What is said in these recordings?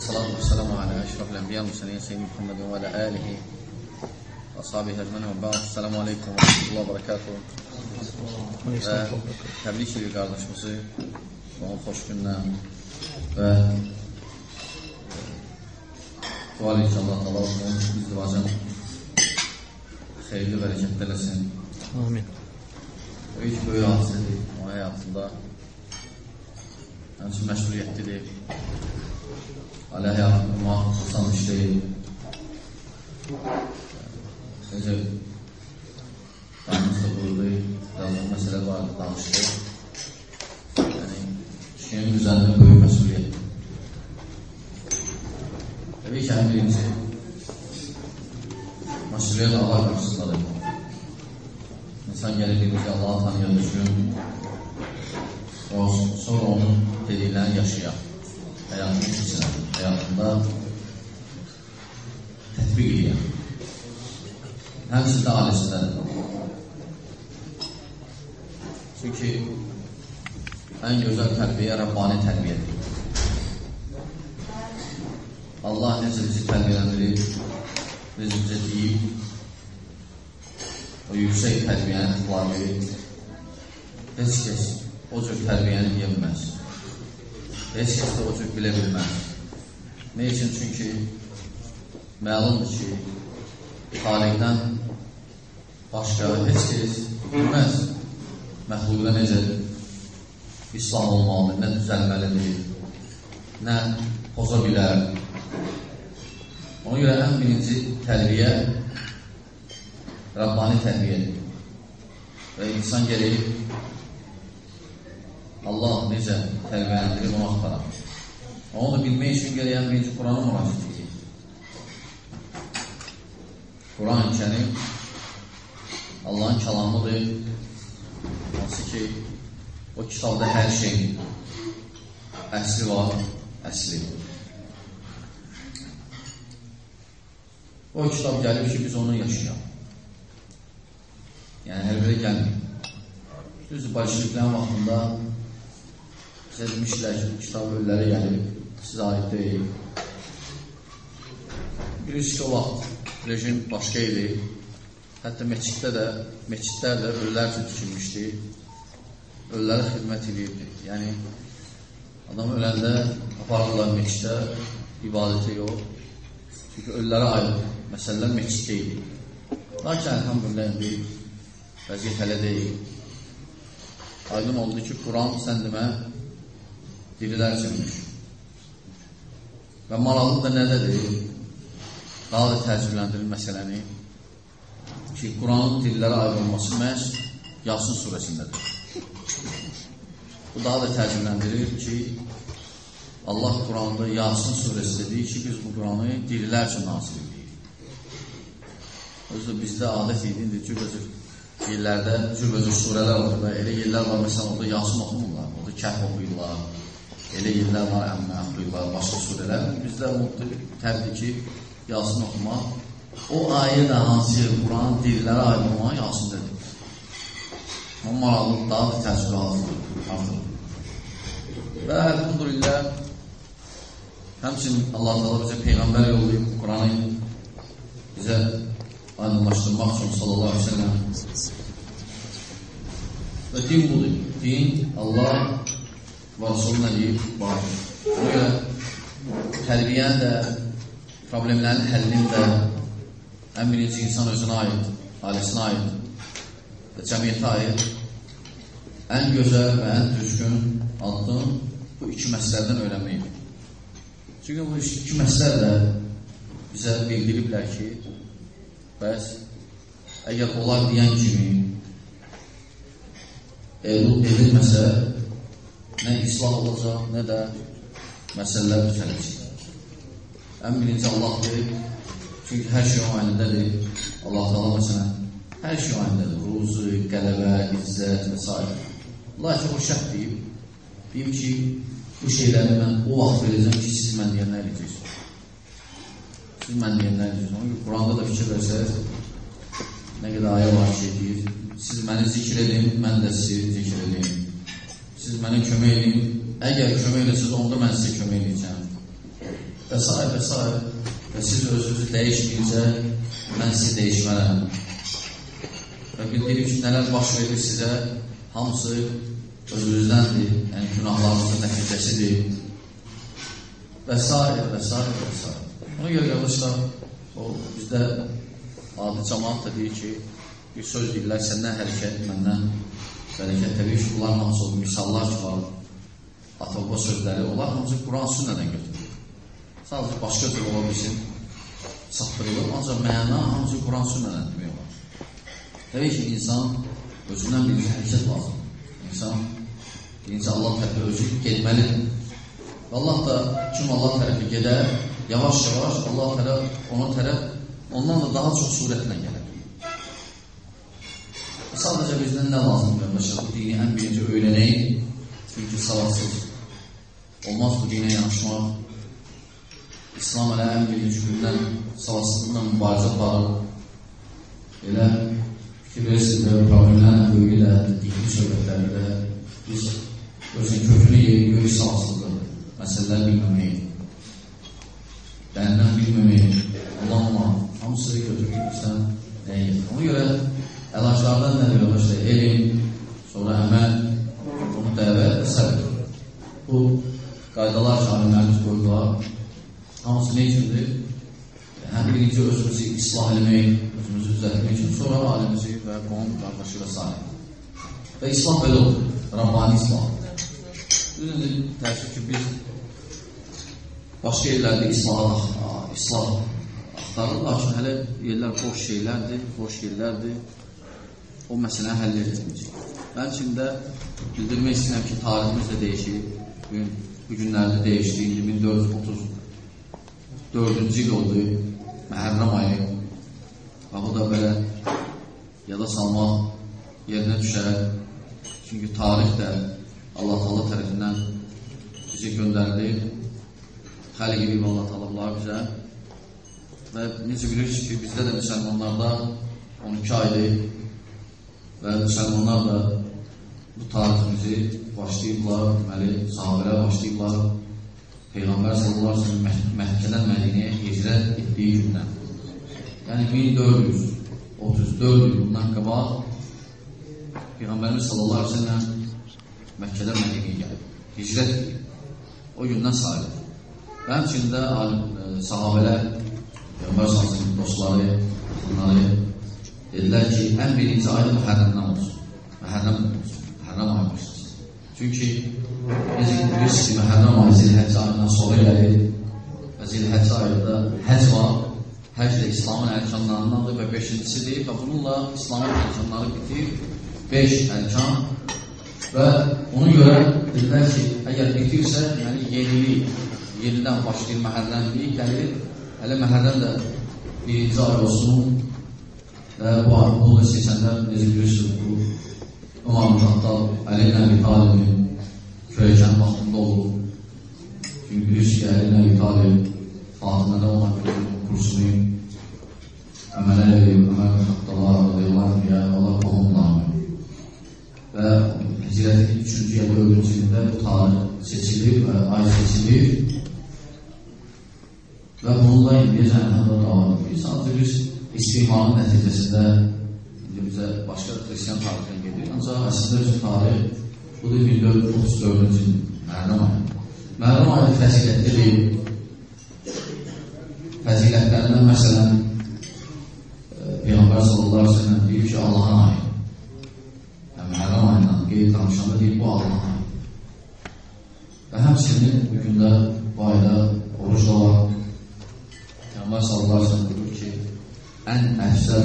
الصلاة والسلام على أشرف الأنبياء والمرسلين سيدنا محمد وعلى آله وأصحابه أجمعين وبعد السلام عليكم ورحمة الله وبركاته. تبليغ شريف قاردش مصي وهو كنا و Tuval inşallah Allah olsun. Biz de bazen hayırlı bereketlerlesin. Amin. O hiç böyle hasreti. Həmçin məşğuliyyətlidir. Ailə həyatını qurmaq asan iş deyil. Necə Tanrımız da buyurdu, yazılı məsələ vardı, danışdı. Yəni, kişinin üzərində böyük məsuliyyət. Təbii ki, ən birinci, məsuliyyət Allah qarşısındadır. İnsan gəlir birinci Allahı tanıya düşün, sonra onun dediklərini yaşayaq. Həyatını keçirək, həyatında tətbiq edək. Həmçində ailəsindədir. Çünki ən gözəl tərbiyə Rəbbani tərbiyədir. Allah necə bizi tərbiyələndirir, necə bizə deyib, o yüksək tərbiyəni ixtilafı heç kəs o cür tərbiyəni bilməz. Heç kəs də o cür bilə bilməz. Ne üçün? Çünki məlumdur ki, xalikdən başqa heç kəs bilməz məxluqda necə islah olmalıdır, nə düzəlməlidir, nə poza bilər. Ona görə ən birinci tərbiyə Rabbani tərbiyədir. Və insan gəlir Allah necə tərbiyələndirir, onu axtarar. Onu da bilmək üçün gəlir ən birinci Qurana müraciət edir. Quran-ı Kərim Allahın kəlamıdır. Hansı ki, o kitabda hər şeyin əsli var, əsli. O kitab gəlib ki, biz onu yaşayaq. Yəni, hər birə gəlməyib. Düzdür, bolşeviklərin vaxtında bizə demişlər ki, kitab ölülərə gəlib, sizə aid deyil. Bilirsiniz ki, o vaxt rejim başqa idi. Hətta meçiddə də, meçidlər də ölülər üçün tikilmişdi. Ölülərə xidmət edirdi. Yəni, adam öləndə aparırlar meçiddə, ibadətə yox. Çünki ölülərə aid məsələlər meçiddə idi. Lakin, əlhamdülillah, indi vəziyyət hələ deyil. Aydın oldu ki, Quran sən demə dirilər üçünmüş. Və maraqlı da nədədir? Daha da təcrübələndirir məsələni ki, Quranın dillərə aid olması məhz Yasin surəsindədir. Bu daha da təcrübələndirir ki, Allah Quranda Yasin surəsində deyir ki, biz bu Quranı dillər üçün nazil edik. Özü bizdə adət idi, cürbəcür yerlərdə cürbəcür surələr olur və elə yerlər var, məsələn, orada Yasin oxumurlar, orada kəhv oxuyurlar, elə yerlər var, əmmə oxuyurlar, başqa surələr. Bizdə təbii ki, Yasin oxumaq o ayə də hansı Quran dillərə aid olmağa Yasindədir. O maraqlı daha da təcrübə artır. Və əlhamdülillah həmçinin Allah Teala bizə Peyğəmbər yollayıb Quranı bizə aydınlaşdırmaq üçün sallallahu aleyhi ve sellem və din budur. Din Allah Rasulun əliyib vardır. Ona görə tərbiyən də, problemlərin həllinin də ən birinci insan özünə aid, ailəsinə aid və cəmiyyətə aid ən gözəl və ən düzgün addım bu iki məsələdən öyrənməkdir. Çünki bu iki məsələ də bizə bildiriblər ki, bəs əgər onlar deyən kimi edilməsə nə islah olacaq, nə də məsələlər düzələcək. Ən birinci Allahdır, çünki hər şey o əlindədir. Allah Teala məsələn, hər şey o əlindədir. Ruzu, qələbə, izzət və s. Lakin o şərt deyib, deyib ki, bu şeyləri mən o vaxt verəcəm ki, siz mən deyənlər edəcəksiniz. Siz mən deyənlər edəcəksiniz. Onun ki, Quranda da fikir versəz, nə qədər ayə var ki, deyir, siz məni zikr edin, mən də sizi zikr edin. Siz mənə kömək edin, əgər kömək edəsiniz, onda mən sizə kömək edəcəm. və s. və s. Və siz özünüzü dəyişməyincə mən sizi dəyişmərəm. Və bildirim ki, nələr baş verir sizə, hamısı özünüzdəndir, yəni günahlarınızın nəticəsidir. Və s. və s. və s. Ona görə qardaşlar, o bizdə adi cəmaat da deyir ki, bir söz deyirlər, səndən hərəkət, məndən bərəkət. Təbii ki, bunlar hamısı o misallar ki var, atılma sözləri, onlar hamısı Quran sünnədən götürülür. Sadəcə başqa cür ola bilsin, çatdırılır, ancaq məna hamısı Quran sünnədən demək olar. Təbii ki, insan özündən birinci hərəkət lazım. İnsan birinci Allah tərəfə özü getməlidir. Allah da kim Allah tərəfə gedər, yavaş-yavaş Allah tərəf ona tərəf ondan da daha çox surətlə gələr. Sadəcə bizdən nə lazımdır, qardaşlar? Bu dini ən birinci öyrənək, çünki savadsız olmaz bu dinə yanaşmaq. İslam elə ən birinci gündən savadsızlıqla mübarizə aparır. Elə fikir versində, problemlərlə böyüyü də, dini söhbətləri də biz özün kökünü yeri böyük savadsızlıqdır. Məsələlər bilməmək, bəndən bilməmək, Allah'ıma hamısı götürür sən nəyə? Ona görə əlaclardan nədir yoldaşlar? Elm, sonra əməl, onu dəvət və səbir. Bu qaydalar şairlərimiz qoydular. Hamısı ne üçündür? Həm birinci özümüzü islah eləmək, özümüzü düzəltmək üçün, sonra ailemizi və qonum qardaşı və s. Və islah belə olur, Rabbani islah. Düzdür, təəssüf ki, biz başqa yerlərdə islah, islah axtarır, lakin hələ yerlər boş şeylərdir, boş yerlərdir. O məsələni həll edilməyəcək. Mən içində bildirmək istəyirəm ki, tariximiz də dəyişir. Bugün, bu günlərdə dəyişdi. 1430 dördüncü il oldu, Məhərrəm ayı. Və bu da belə yada salmaq yerinə düşər. Çünki tarix də Allah Allah tərəfindən bizə göndərilir. Xəliq gibi Allah Allah bizə. Və necə bilirsiniz ki, bizdə də müsəlmanlarda 12 aydır və müsəlmanlar da bu tariximizi başlayıblar, deməli, sahabələr başlayıblar Peyğəmbər sallallahu aleyhi ve sellem Məkkədən Mədiniyə hicrət etdiyi gündən. Yəni 1434 il bundan qabaq Peyğəmbərimiz sallallahu aleyhi ve sellem Məkkədən Mədiniyə gəlib. Hicrət edib. O gündən sayılır. Və həmçində e, sahabələr Peyğəmbər sallallahu dostları bunları dedilər ki, ən birinci ayda Məhərrəmdən olsun. Məhərrəm olsun. Məhərrəm ayı başlasın. Çünki Necə bilirsiniz ki, Məhərrəm ayı zilhəcc ayından sonra gəlir və zilhəcc ayında həc var. Həc də İslamın ərkanlarındandır və beşincisidir və bununla İslamın ərkanları bitir. Beş ərkan və ona görə dedilər ki, əgər bitirsə, yəni yenilik, yenidən başlayır məhərrəmlik, gəlir, hələ məhərrəm də birinci ay olsun və bu bunu seçənlər necə bilirsiniz, bu Umar Mutattal, Əli Nəbi Talibin köyəkən vaxtında olub. Çünki bilirsiniz ki, Əli Nəbi Talib Fatımədə olan kursunu əmələ edib, əməl xattalar, adaylar deyə Allah qohum namı. Və hicrətin 3-cü ya da 4-cü ilində bu tarix seçilir və ay seçilir. Və bununla indiyəcə əlhəmdə davam edir. Sadəcə biz istimanın nəticəsində bizə başqa xristiyan tarixdən gedir. Ancaq əslində bizim tarix Budur 1434-cü il Məhərrəm ayı. Məhərrəm ayı fəzilətli deyil. Fəzilətlərindən məsələn Peyğəmbər sallallahu aleyhi ve sellem deyir ki, Allahın ayı. Yəni, Məhərrəm ayından qeyd danışanda deyir, bu Allahın ayı. Və həmsinin bu gündə bu ayda oruç da var. Peyğəmbər sallallahu aleyhi ve sellem deyir ki, ən əfsəl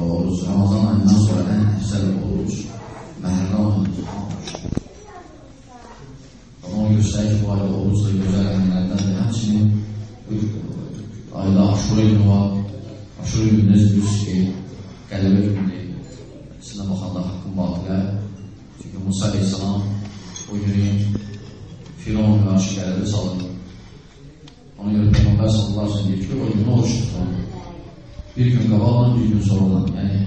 oruç, Ramazan ayından sonra ən əfsəl oruç Məhərrəm ayından göstərir ki, bu ayda oruc da gözəl əmrlərdəndir. Həmçinin ayda aşura günü var. Aşura günü necə bilirsiniz ki, qələbə günüdür. Sizə baxanda haqqın batilə. Çünki Musa aleyhissalam o günü Firavun qarşı qələbə salır. Ona görə Peyğəmbər sallallahu aleyhi ve sellem deyir ki, o günü oruç tutur. Bir gün qabaqdan, bir gün sonradan. Yəni,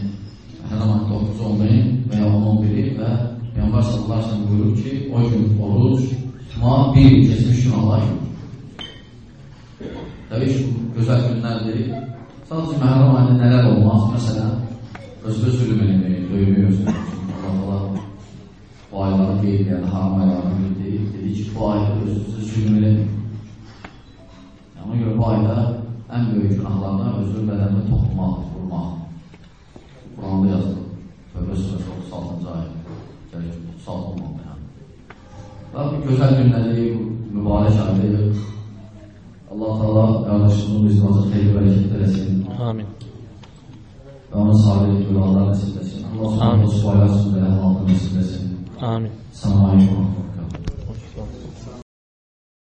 hər zaman 9 olmayın və ya 11-i və Peyğəmbər sallallahu aleyhi ve buyurur ki, o gün oruç Ama bir geçmiş gün Allah Təbii ki, gözəl günlərdir. Sadəcə məhrum ayında nələr olmaz? Məsələn, özünü zülm eləmək, döymək özünü. Allah bu ayları deyil, yəni haram aylarını bildi. Dedi ki, bu ayda özünüzü zülm eləmək. Yəni, görə bu ayda ən böyük günahlardan özünün bədənini toxunmaq, vurmaq. Quranda yazılır. Tövbə surəsi 36-cı ayə. Gəlir, 36 olmalı yəni. Və bu gözəl günləri, bu mübarək aydır. Allah Teala qardaşımızın izmazı xeyir bərəkət eləsin. Amin. Və ona salih dualar nəsib etsin. Allah subhanahu wa ta'ala belə halını nəsib etsin. Amin. Selamun aleyküm.